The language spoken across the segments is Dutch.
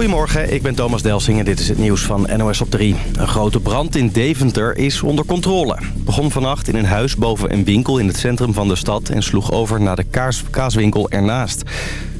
Goedemorgen, ik ben Thomas Delsing en dit is het nieuws van NOS op 3. Een grote brand in Deventer is onder controle. Het begon vannacht in een huis boven een winkel in het centrum van de stad... en sloeg over naar de kaas kaaswinkel ernaast.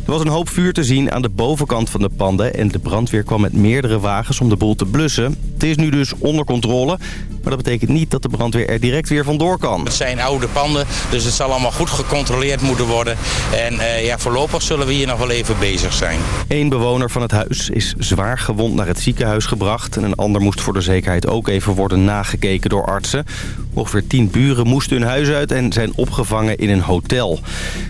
Er was een hoop vuur te zien aan de bovenkant van de panden... en de brandweer kwam met meerdere wagens om de boel te blussen. Het is nu dus onder controle, maar dat betekent niet dat de brandweer er direct weer vandoor kan. Het zijn oude panden, dus het zal allemaal goed gecontroleerd moeten worden. En uh, ja, voorlopig zullen we hier nog wel even bezig zijn. Eén bewoner van het huis is zwaar gewond naar het ziekenhuis gebracht... en een ander moest voor de zekerheid ook even worden nagekeken door artsen. Ongeveer tien buren moesten hun huis uit en zijn opgevangen in een hotel.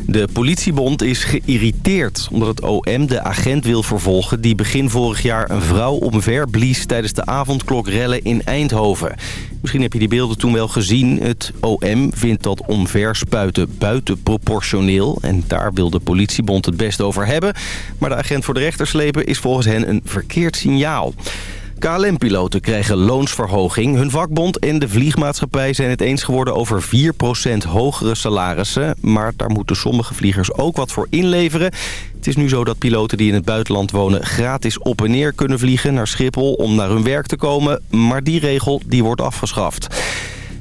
De politiebond is geïrriteerd omdat het OM de agent wil vervolgen... die begin vorig jaar een vrouw omver blies tijdens de avondklokrellen in Eindhoven. Misschien heb je die beelden toen wel gezien. Het OM vindt dat omverspuiten buitenproportioneel. En daar wil de politiebond het best over hebben. Maar de agent voor de rechter slepen is volgens hen een verkeerd signaal. KLM-piloten krijgen loonsverhoging. Hun vakbond en de vliegmaatschappij zijn het eens geworden over 4% hogere salarissen. Maar daar moeten sommige vliegers ook wat voor inleveren. Het is nu zo dat piloten die in het buitenland wonen gratis op en neer kunnen vliegen naar Schiphol om naar hun werk te komen. Maar die regel die wordt afgeschaft.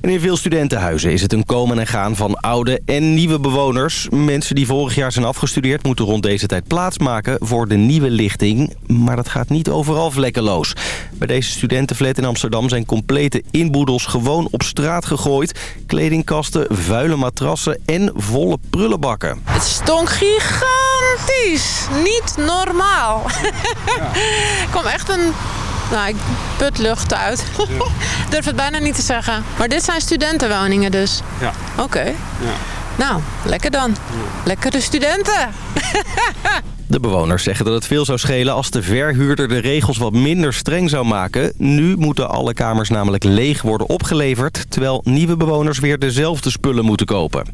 En in veel studentenhuizen is het een komen en gaan van oude en nieuwe bewoners. Mensen die vorig jaar zijn afgestudeerd moeten rond deze tijd plaatsmaken voor de nieuwe lichting. Maar dat gaat niet overal vlekkeloos. Bij deze studentenflat in Amsterdam zijn complete inboedels gewoon op straat gegooid. Kledingkasten, vuile matrassen en volle prullenbakken. Het stonk gigantisch. Niet normaal. Ja. kom echt een nou, ik put lucht uit. Durf het bijna niet te zeggen. Maar dit zijn studentenwoningen dus? Ja. Oké. Ja. Nou, lekker dan. Lekkere studenten. De bewoners zeggen dat het veel zou schelen als de verhuurder de regels wat minder streng zou maken. Nu moeten alle kamers namelijk leeg worden opgeleverd... terwijl nieuwe bewoners weer dezelfde spullen moeten kopen.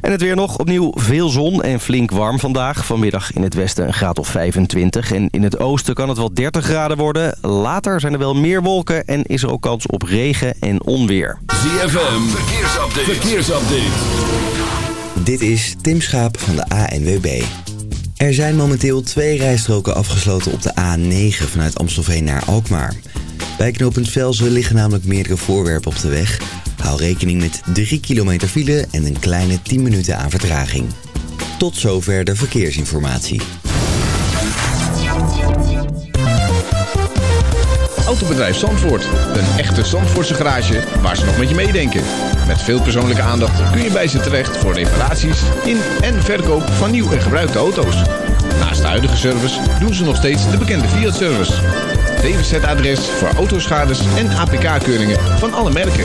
En het weer nog opnieuw veel zon en flink warm vandaag. Vanmiddag in het westen een graad of 25. En in het oosten kan het wel 30 graden worden. Later zijn er wel meer wolken en is er ook kans op regen en onweer. ZFM, verkeersupdate. verkeersupdate. Dit is Tim Schaap van de ANWB. Er zijn momenteel twee rijstroken afgesloten op de A9 vanuit Amstelveen naar Alkmaar. Bij knooppunt Velzen liggen namelijk meerdere voorwerpen op de weg... Hou rekening met 3 kilometer file en een kleine 10 minuten aan vertraging. Tot zover de verkeersinformatie. Autobedrijf Zandvoort. Een echte Zandvoortse garage waar ze nog met je meedenken. Met veel persoonlijke aandacht kun je bij ze terecht voor reparaties in en verkoop van nieuw en gebruikte auto's. Naast de huidige service doen ze nog steeds de bekende Fiat-service. DWZ-adres voor autoschades en APK-keuringen van alle merken.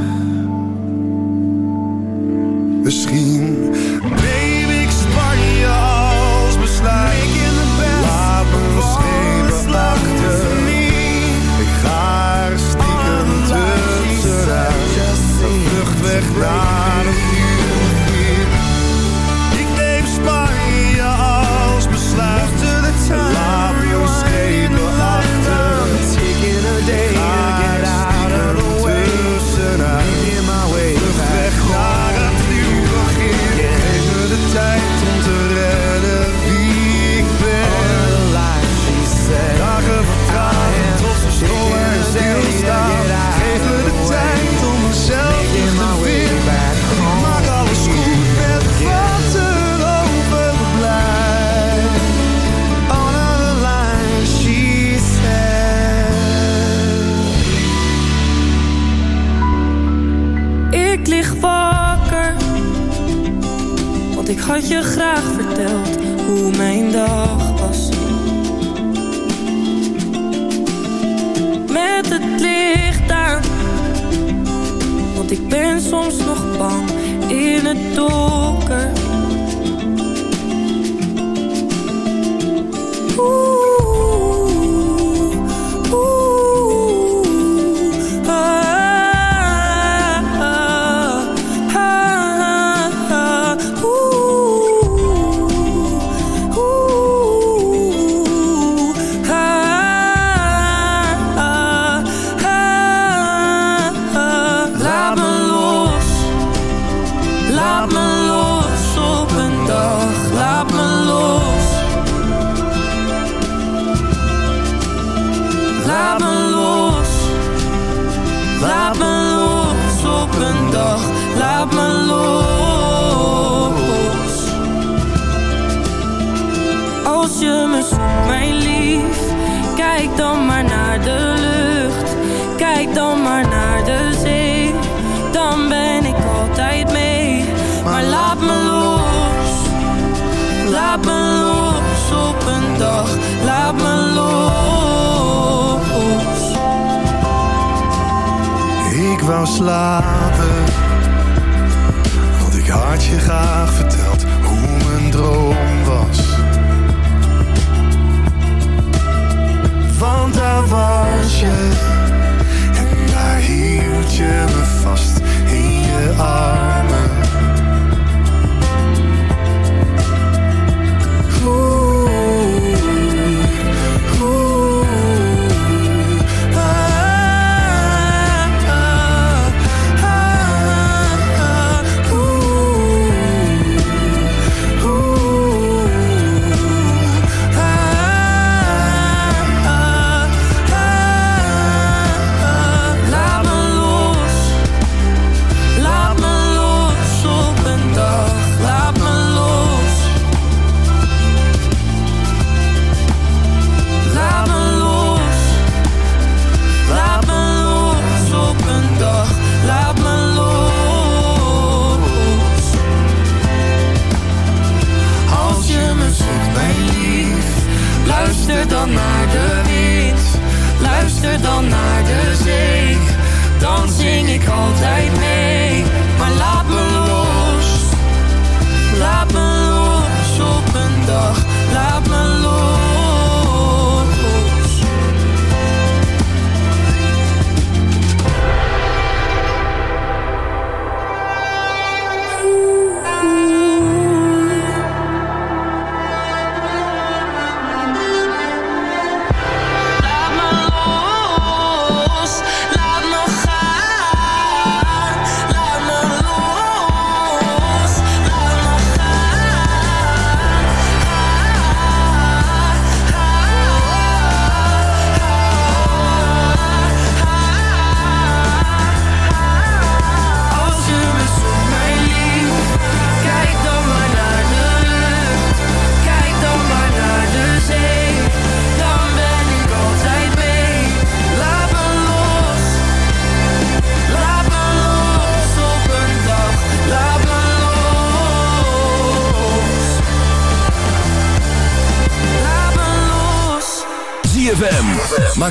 Misschien neem ik Spanje als besluit. Laat me schepen achter. Ik ga er stiekem tussenuit. Een vlucht weg naar een mijn dag was. Met het licht aan, want ik ben soms nog bang in het donker.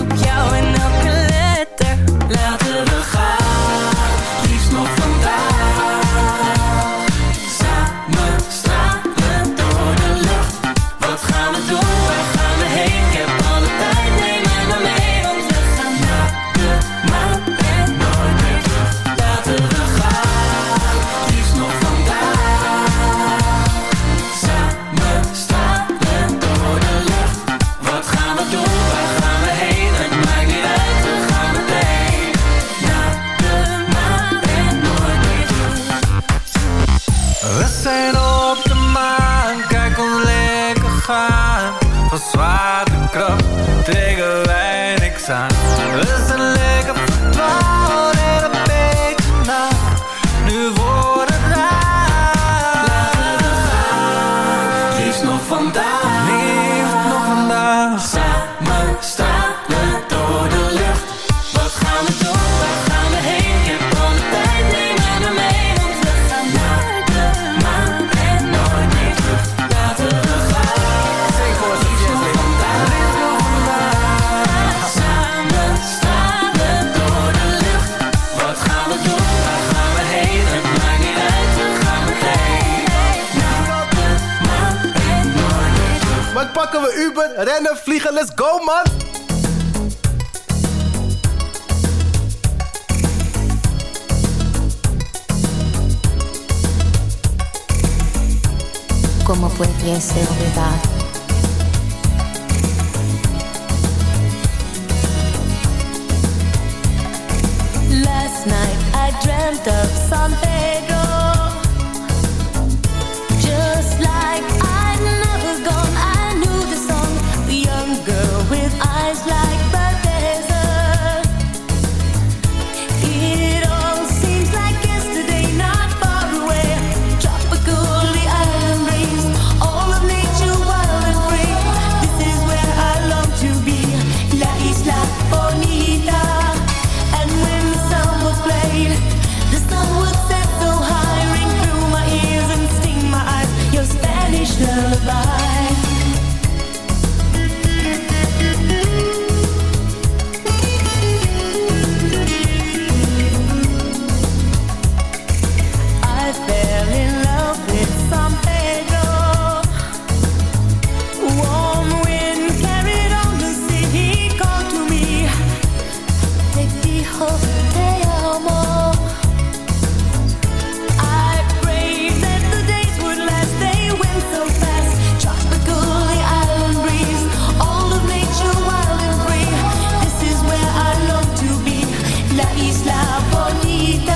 op jou en elke letter. Laten we gaan. rennen, vliegen, let's go man! ¿Cómo olvidar? Last night I dreamt of San Pedro. eyes like la isla bonita.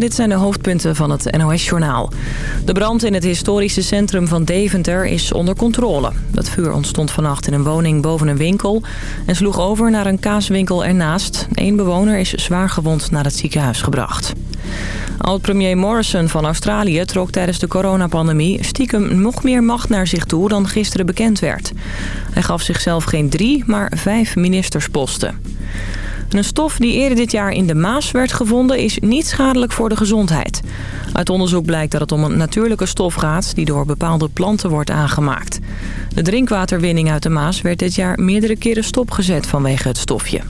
Dit zijn de hoofdpunten van het NOS-journaal. De brand in het historische centrum van Deventer is onder controle. Het vuur ontstond vannacht in een woning boven een winkel... en sloeg over naar een kaaswinkel ernaast. Eén bewoner is zwaar gewond naar het ziekenhuis gebracht. Oud-premier Morrison van Australië trok tijdens de coronapandemie... stiekem nog meer macht naar zich toe dan gisteren bekend werd. Hij gaf zichzelf geen drie, maar vijf ministersposten. Een stof die eerder dit jaar in de Maas werd gevonden is niet schadelijk voor de gezondheid. Uit onderzoek blijkt dat het om een natuurlijke stof gaat die door bepaalde planten wordt aangemaakt. De drinkwaterwinning uit de Maas werd dit jaar meerdere keren stopgezet vanwege het stofje.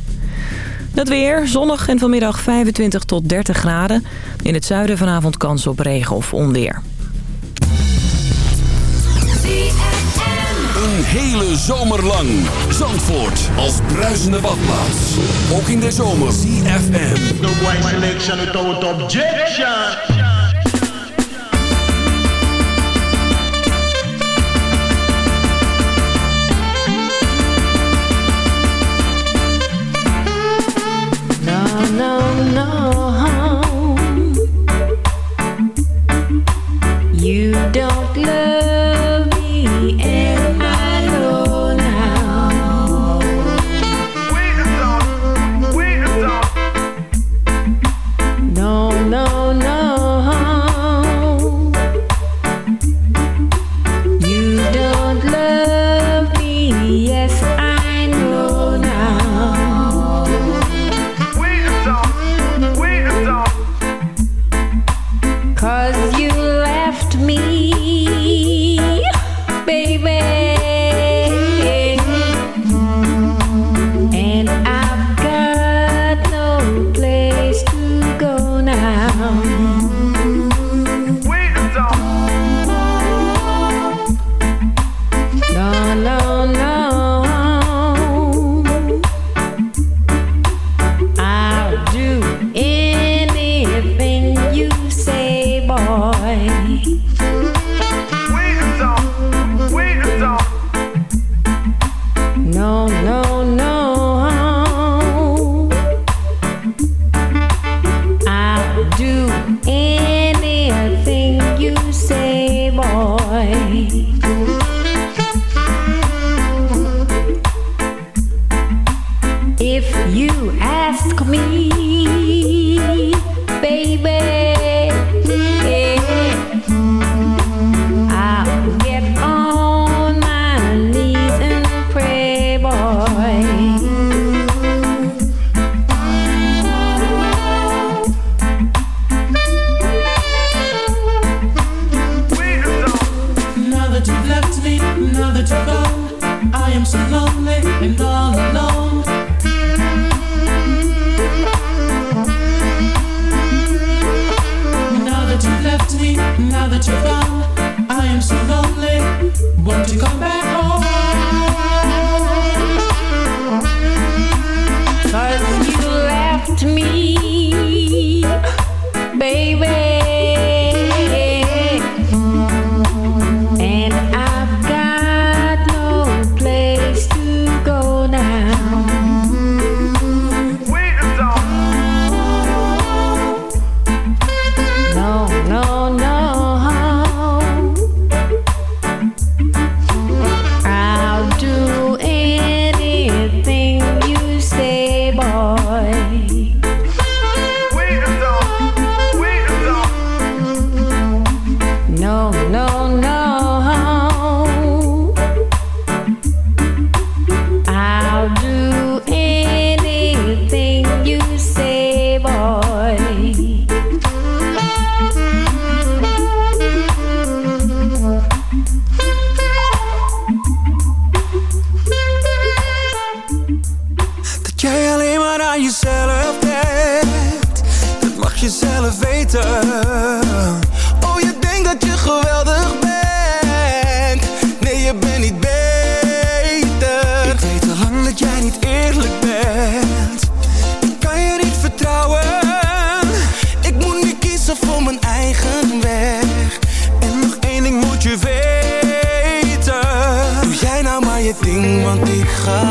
Het weer, zonnig en vanmiddag 25 tot 30 graden. In het zuiden vanavond kans op regen of onweer. Hele zomer lang. Zandvoort als bruisende badplaats. Ook in de zomer. CFM. The white selection without objection. No, no,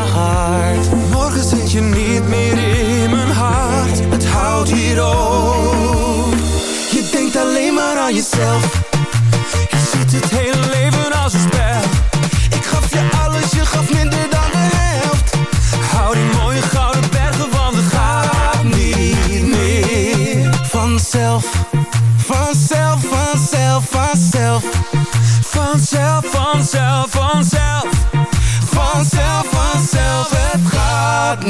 hart. Morgen zit je niet meer in mijn hart. Het houdt hier op. Je denkt alleen maar aan jezelf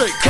shake.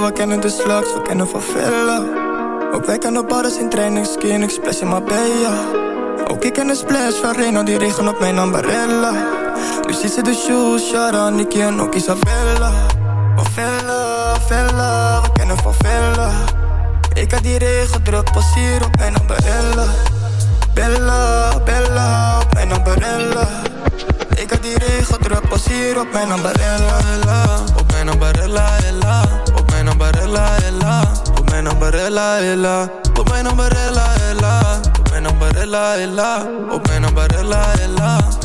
We kennen de slags, we kennen van villa. Ook wij kennen bars in training, skiën, ik splash in Marbella. Ook ik ken de splash van Reno, die regen op mijn ambarella. Nu ziet ze de shoes, Shara, Nicky en ook Isabella. Van villa, villa, we kennen van villa. Ik had die regen druk, pas hier op mijn ambarella. Bella, Bella, op mijn ambarella. Ik had die regen druk, pas hier op mijn ambarella. Ella, op mijn ambarella, ella numberella, ella. Pon mijn numberella, ella. Pon mijn numberella, ella. Pon mijn numberella, ella. Pon mijn numberella, ella.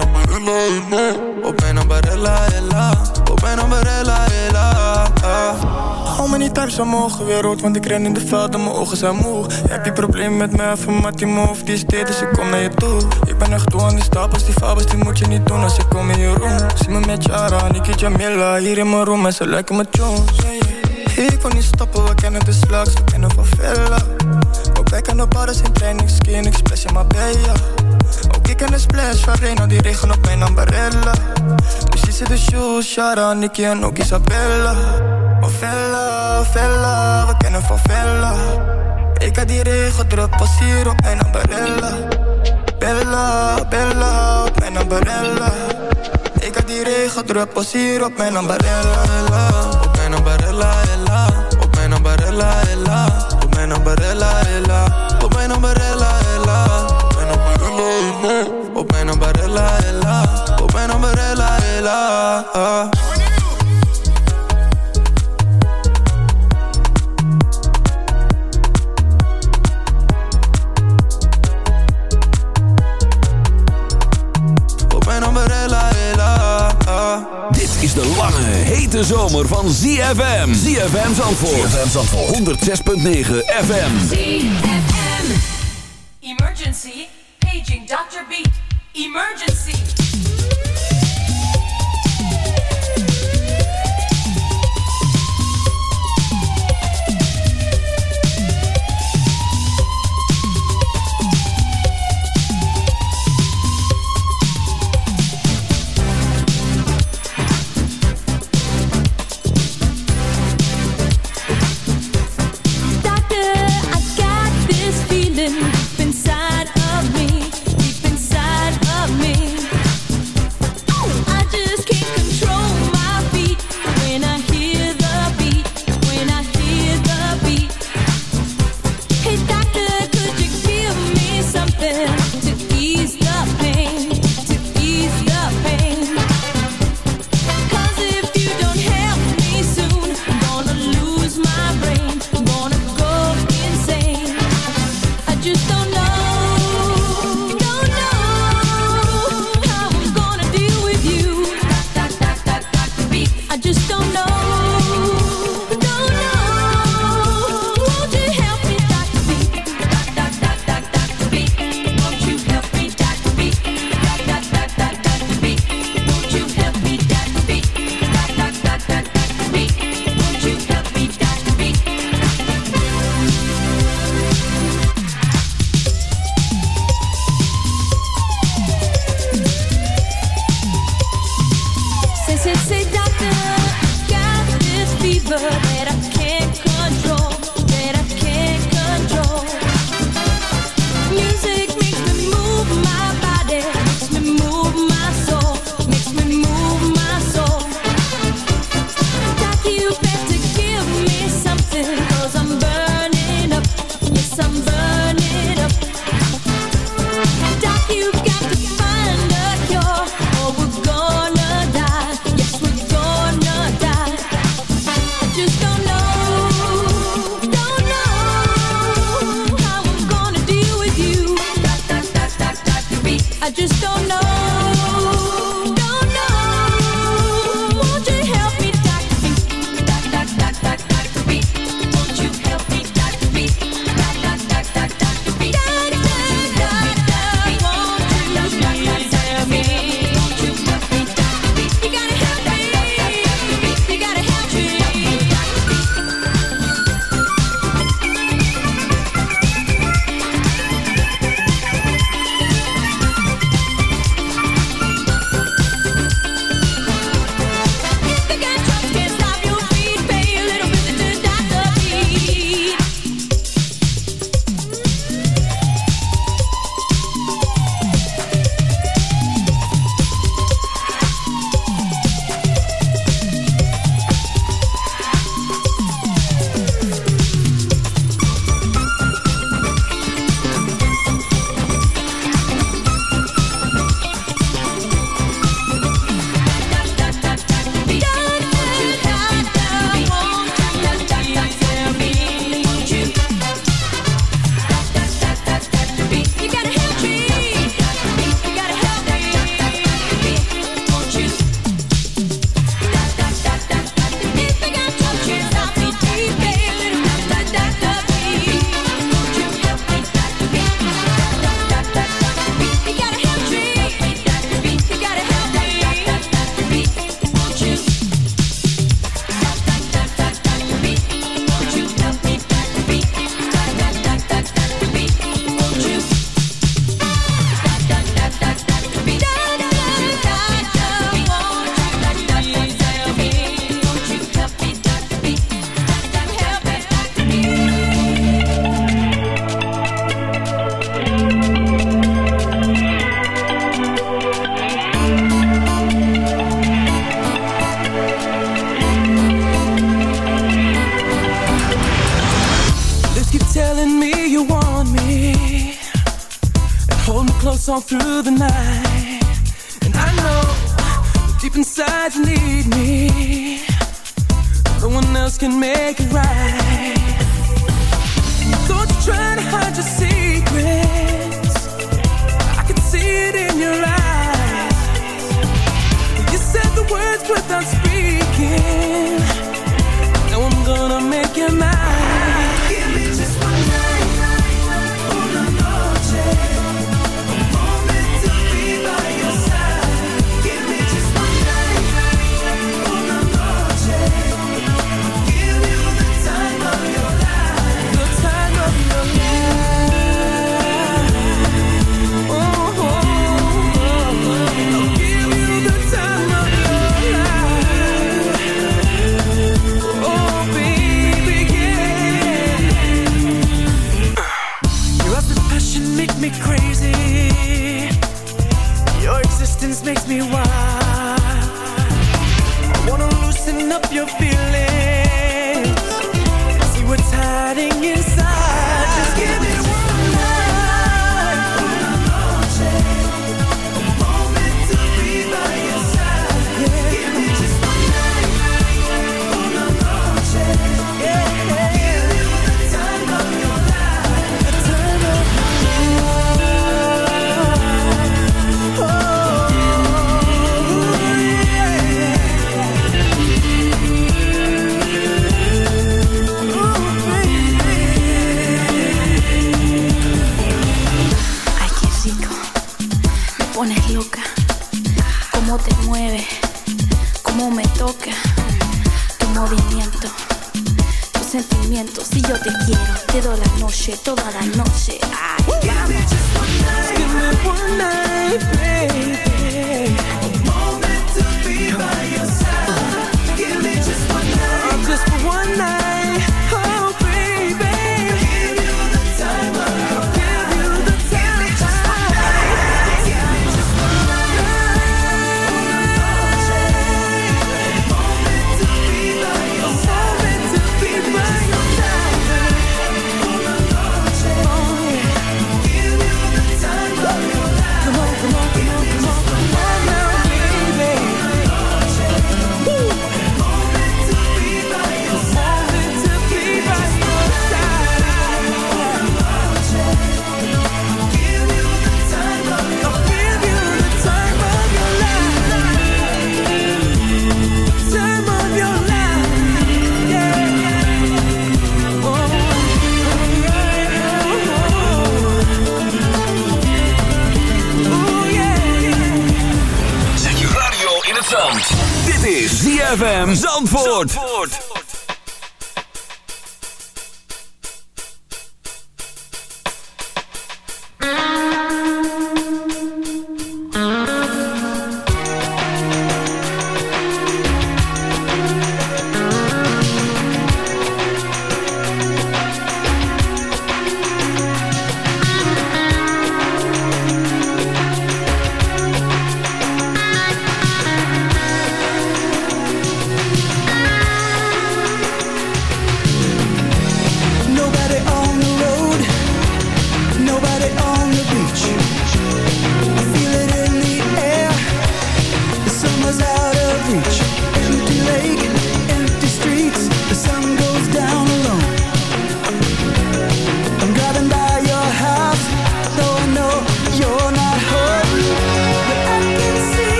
Op mijn ambarella, ella. Op mijn ambarella, ella. Op mijn ambarella, ella. Hou me niet thuis, ze mogen weer rood, want ik ren in de veld en mijn ogen zijn moe. Heb je problemen met mij, even mat die move, die is dit, dus ik kom naar je toe. Ik ben echt toe aan die stapels, die fabels, die moet je niet doen als ik kom in je room. Zie me met Jara, Niki Jamila, hier in mijn room en ze lijken me Jones. Ik kon niet stoppen, we kennen de slags, we kennen van villa. Ook wij kennen bars in training, skiën, ik splash in Marbella. Ook de splash van Reno, die regen op mijn ambarella. Ziet ze de shoes, Shara, Nicky en ook Isabella. Villa, villa, we kennen van. Ik had die regen druk, pas hier op mijn ambarella. Bella, Bella, op mijn ambarella. Ik had die regen druk, pas hier op mijn ambarella. Op mijn ambarella, ella. Op mijn ambarella, ella. Op mijn ambarella, ella. Op mijn ambarella, ella me op Barella, Ella Opijn op Barella, Ella is de lange, hete zomer van ZFM. ZFM Zandvoort. ZFM Zandvoort. 106.9 FM. ZFM. Emergency. Dr. Beat. Emergency.